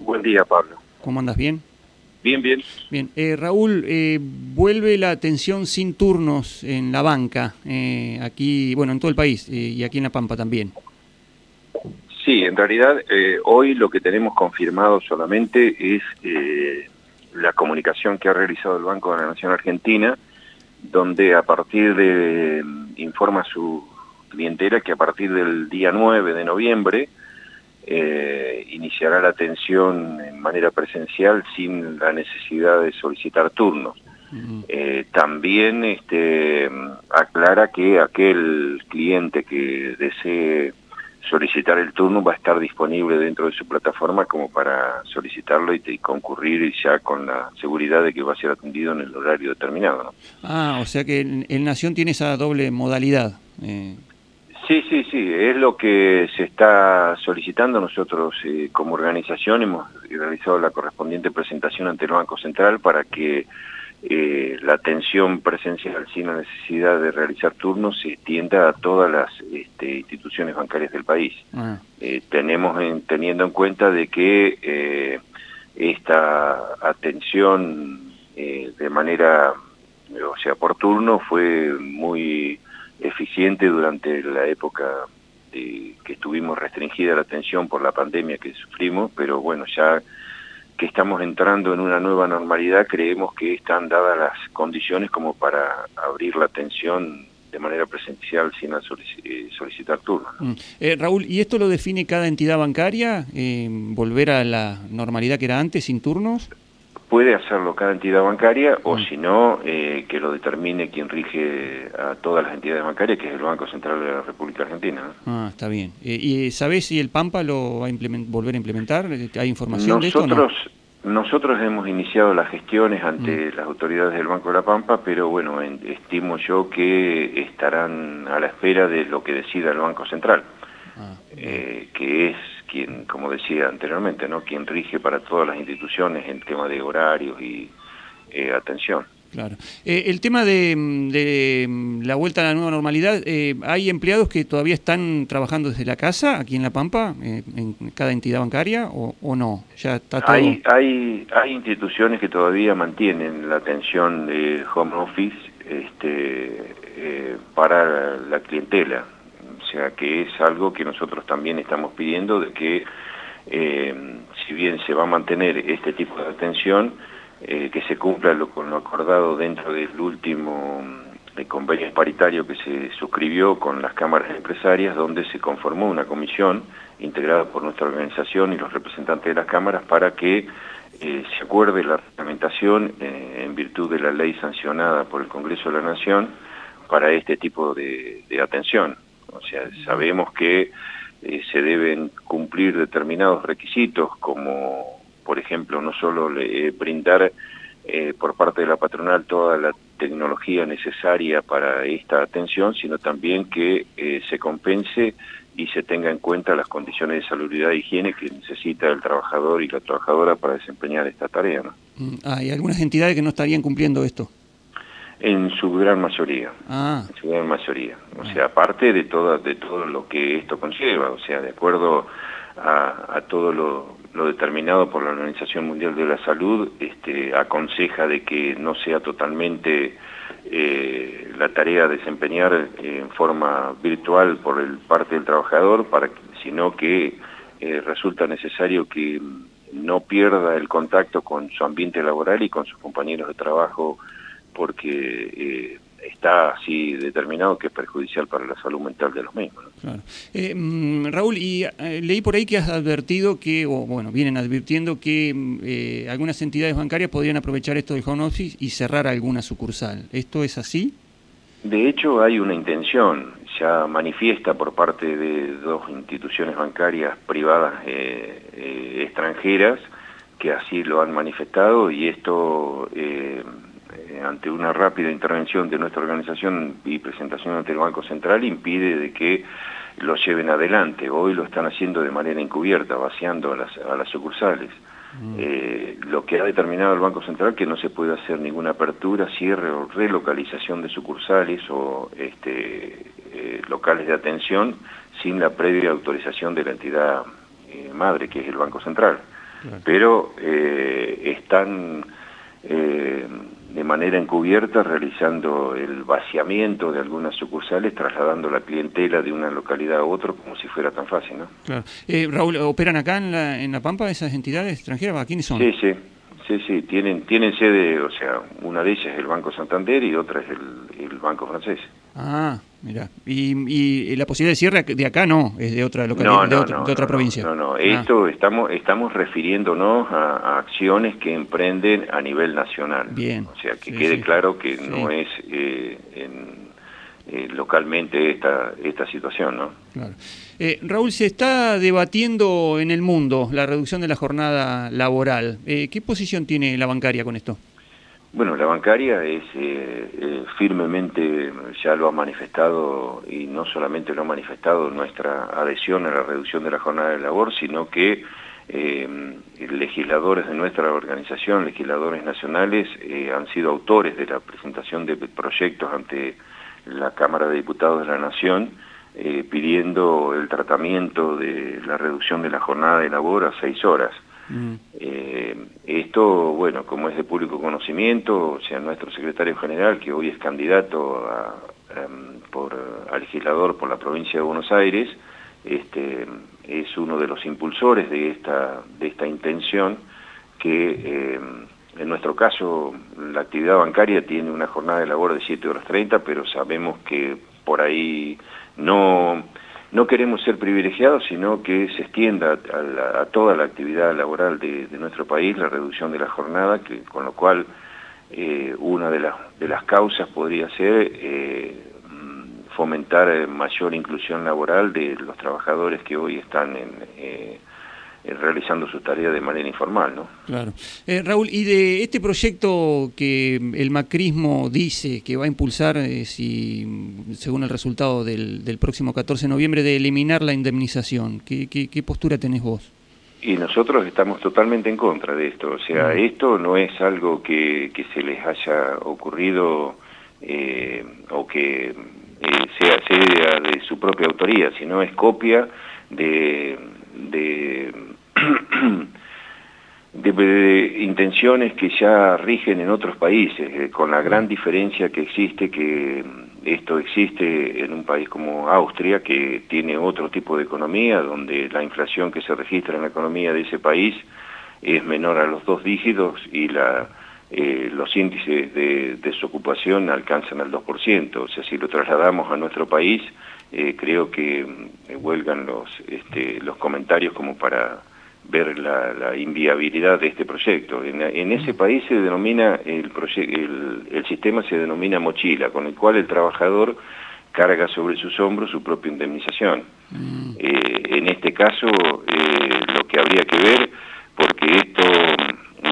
Buen día, Pablo. ¿Cómo andas? ¿Bien? Bien, bien. Bien. Eh, Raúl, eh, vuelve la atención sin turnos en la banca, eh, aquí, bueno, en todo el país y aquí en La Pampa también. Sí, en realidad hoy lo que tenemos confirmado solamente es la comunicación que ha realizado el Banco de la Nación Argentina, donde a partir de, informa su clientela que a partir del día 9 de noviembre, eh, iniciará la atención en manera presencial sin la necesidad de solicitar turnos. Eh, también este, aclara que aquel cliente que desee solicitar el turno va a estar disponible dentro de su plataforma como para solicitarlo y, concurrir ya con la seguridad de que va a ser atendido en el horario determinado. Ah, o sea que el, Nación tiene esa doble modalidad. Eh. Sí, sí, sí, es lo que se está solicitando. Nosotros eh, como organización hemos realizado la correspondiente presentación ante el Banco Central para que eh, la atención presencial sin la necesidad de realizar turnos se extienda a todas las este, instituciones bancarias del país. Ah. Eh, tenemos teniendo en cuenta de que esta atención de manera, o sea, por turno fue muy eficiente durante la época de, que estuvimos restringida la atención por la pandemia que sufrimos, pero bueno, ya que estamos entrando en una nueva normalidad, creemos que están dadas las condiciones como para abrir la atención de manera presencial sin eh, solicitar turno. Mm. Eh, Raúl, ¿y esto lo define cada entidad bancaria? Eh, ¿Volver a la normalidad que era antes, sin turnos? Puede hacerlo cada entidad bancaria o mm. si no, eh, que lo determine quien rige a todas las entidades bancarias, que es el Banco Central de la República Argentina. Ah, está bien. Eh, ¿Y sabés si el PAMPA lo va a volver a implementar? ¿Hay información nosotros, de esto? Nosotros hemos iniciado las gestiones ante mm. las autoridades del Banco de la Pampa, pero bueno, estimo yo que estarán a la espera de lo que decida el Banco Central, ah, eh, que es quien, como decía anteriormente, ¿no? quien rige para todas las instituciones en tema de horarios y eh, atención. Claro. Eh, el tema de, de, la vuelta a la nueva normalidad, eh, ¿hay empleados que todavía están trabajando desde la casa, aquí en La Pampa, en cada entidad bancaria, o, o, no? ¿Ya está todo... hay, hay, hay instituciones que todavía mantienen la atención de home office este, para la clientela. Sea que es algo que nosotros también estamos pidiendo de que eh, si bien se va a mantener este tipo de atención, eh, que se cumpla lo, con lo acordado dentro del último eh, convenio paritario que se suscribió con las cámaras empresarias, donde se conformó una comisión integrada por nuestra organización y los representantes de las cámaras para que se acuerde la reglamentación en virtud de la ley sancionada por el Congreso de la Nación para este tipo de atención. O sea, sabemos que eh, se deben cumplir determinados requisitos, como por ejemplo no solo eh, brindar eh, por parte de la patronal toda la tecnología necesaria para esta atención, sino también que se compense y se tenga en cuenta las condiciones de salubridad e higiene que necesita el trabajador y la trabajadora para desempeñar esta tarea. ¿no? Mm, hay algunas entidades que no estarían cumpliendo esto. En su gran mayoría. Ah. En su gran mayoría. O sea, aparte de todo, de todo lo que esto conlleva, o sea, de acuerdo a, todo lo, determinado por la Organización Mundial de la Salud, este, aconseja de que no sea totalmente eh, la tarea desempeñar en forma virtual por el parte del trabajador, para, sino que eh, resulta necesario que no pierda el contacto con su ambiente laboral y con sus compañeros de trabajo porque eh, está así determinado que es perjudicial para la salud mental de los mismos. Claro. Eh, mm, Raúl, y eh, leí por ahí que has advertido que, o bueno, vienen advirtiendo que mm, algunas entidades bancarias podrían aprovechar esto del home office y cerrar alguna sucursal. ¿Esto es así? De hecho, hay una intención ya manifiesta por parte de dos instituciones bancarias privadas extranjeras que así lo han manifestado y esto eh, ante una rápida intervención de nuestra organización y presentación ante el Banco Central impide de que lo lleven adelante. Hoy lo están haciendo de manera encubierta, vaciando a las, sucursales. Mm. Eh, lo que ha determinado el Banco Central que no se puede hacer ninguna apertura, cierre o relocalización de sucursales o este, eh, locales de atención sin la previa autorización de la entidad madre, que es el Banco Central. pero están de manera encubierta realizando el vaciamiento de algunas sucursales, trasladando la clientela de una localidad a otra como si fuera tan fácil, ¿no? Claro. Raúl, ¿operan acá en la, en la Pampa esas entidades extranjeras? ¿Quiénes son? Sí, sí. Sí, sí, tienen, tienen sede, o sea, una de ellas es el Banco Santander y otra es el, Banco Francés. Ah, mira. Y, la posibilidad de cierre de acá no, es de otra localidad, de, otra, provincia. No, no, ah. esto estamos, estamos refiriéndonos a, acciones que emprenden a nivel nacional. Bien. O sea, que quede claro que no es eh, en eh, localmente esta, esta situación. ¿no? Claro. Eh, Raúl, se está debatiendo en el mundo la reducción de la jornada laboral. Eh, ¿Qué posición tiene la bancaria con esto? Bueno, la bancaria es firmemente, ya lo ha manifestado, y no solamente lo ha manifestado nuestra adhesión a la reducción de la jornada de labor, sino que legisladores de nuestra organización, legisladores nacionales, han sido autores de la presentación de proyectos ante la Cámara de Diputados de la Nación eh, pidiendo el tratamiento de la reducción de la jornada de labor a seis horas. Mm. Eh, esto, bueno, como es de público conocimiento, o sea, nuestro secretario general, que hoy es candidato a, em, por, a legislador por la provincia de Buenos Aires, este, es uno de los impulsores de esta, de esta intención que em, en nuestro caso, la actividad bancaria tiene una jornada de labor de 7 horas 30, pero sabemos que por ahí no, no queremos ser privilegiados, sino que se extienda a, toda la actividad laboral de, nuestro país la reducción de la jornada, con lo cual eh, una de, las causas podría ser eh, fomentar mayor inclusión laboral de los trabajadores que hoy están en... Eh, eh, realizando su tarea de manera informal. ¿no? Claro. Eh, Raúl, y de este proyecto que el macrismo dice que va a impulsar, eh, si, según el resultado del, del, próximo 14 de noviembre, de eliminar la indemnización, ¿qué, qué, postura tenés vos? Y nosotros estamos totalmente en contra de esto. O sea, mm. esto no es algo que, que se les haya ocurrido o que sea, sea de su propia autoría, sino es copia de, de de, intenciones que ya rigen en otros países, eh, con la gran diferencia que existe que esto existe en un país como Austria, que tiene otro tipo de economía, donde la inflación que se registra en la economía de ese país es menor a los dos dígitos y la, eh, los índices de desocupación alcanzan al 2%. O sea, si lo trasladamos a nuestro país, eh, creo que huelgan los, este, los comentarios como para ver la, inviabilidad de este proyecto. En, ese país se denomina, el, el, sistema se denomina mochila, con el cual el trabajador carga sobre sus hombros su propia indemnización. Mm. Eh, en este caso, eh, lo que habría que ver, porque esto,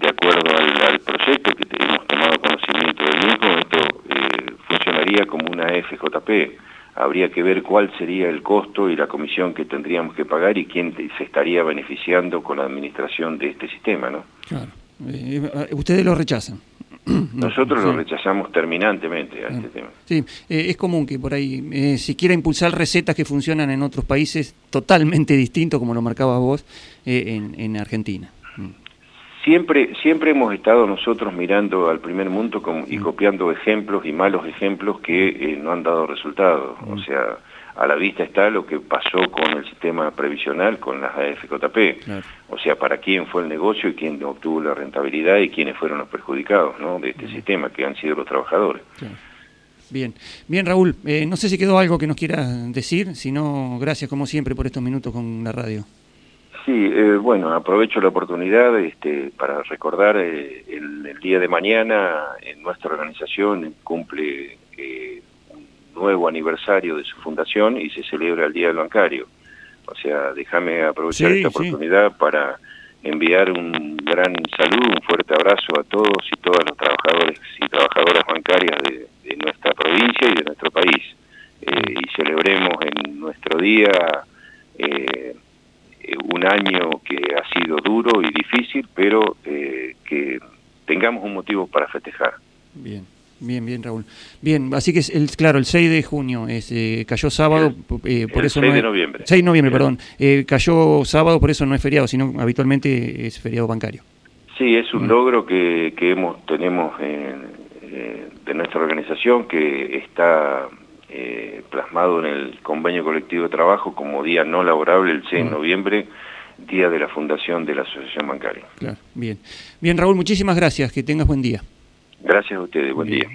de acuerdo al, proyecto que hemos tomado conocimiento del mismo, esto eh, funcionaría como una FJP habría que ver cuál sería el costo y la comisión que tendríamos que pagar y quién se estaría beneficiando con la administración de este sistema, ¿no? Claro. Eh, ustedes lo rechazan. Nosotros lo rechazamos terminantemente a este tema. Sí, eh, es común que por ahí eh, si quiera impulsar recetas que funcionan en otros países totalmente distintos, como lo marcabas vos, en, en Argentina. Siempre, siempre hemos estado nosotros mirando al primer mundo y mm. copiando ejemplos y malos ejemplos que eh, no han dado resultados. O mm. sea, a la vista está lo que pasó con el sistema previsional, con las AFJP. O sea, para quién fue el negocio y quién obtuvo la rentabilidad y quiénes fueron los perjudicados ¿no? de este sistema, que han sido los trabajadores. Bien, bien Raúl, eh, no sé si quedó algo que nos quieras decir, si no, gracias como siempre por estos minutos con la radio. Sí, eh, bueno, aprovecho la oportunidad este, para recordar eh, el, día de mañana en nuestra organización cumple eh, un nuevo aniversario de su fundación y se celebra el Día del Bancario. O sea, déjame aprovechar esta oportunidad para enviar un gran saludo, un fuerte abrazo a todos y todas los trabajadores y trabajadoras bancarias de, de nuestra provincia y de nuestro país. y celebremos en nuestro día un año que ha sido duro y difícil, pero eh, que tengamos un motivo para festejar. Bien. Bien, bien, Raúl. Bien, así que, es el, claro, el 6 de junio es, eh, cayó sábado, eh, por eso 6 no de es, noviembre. 6 de noviembre, perdón. Eh, cayó sábado, por eso no es feriado, sino habitualmente es feriado bancario. Sí, es un logro que, que hemos tenemos en, de nuestra organización que está eh, plasmado en el convenio colectivo de trabajo como día no laborable el 6 de Mm. noviembre, día de la fundación de la Asociación Bancaria. Claro, bien. Bien, Raúl, muchísimas gracias. Que tengas buen día. Gracias a ustedes, buen Bien. día.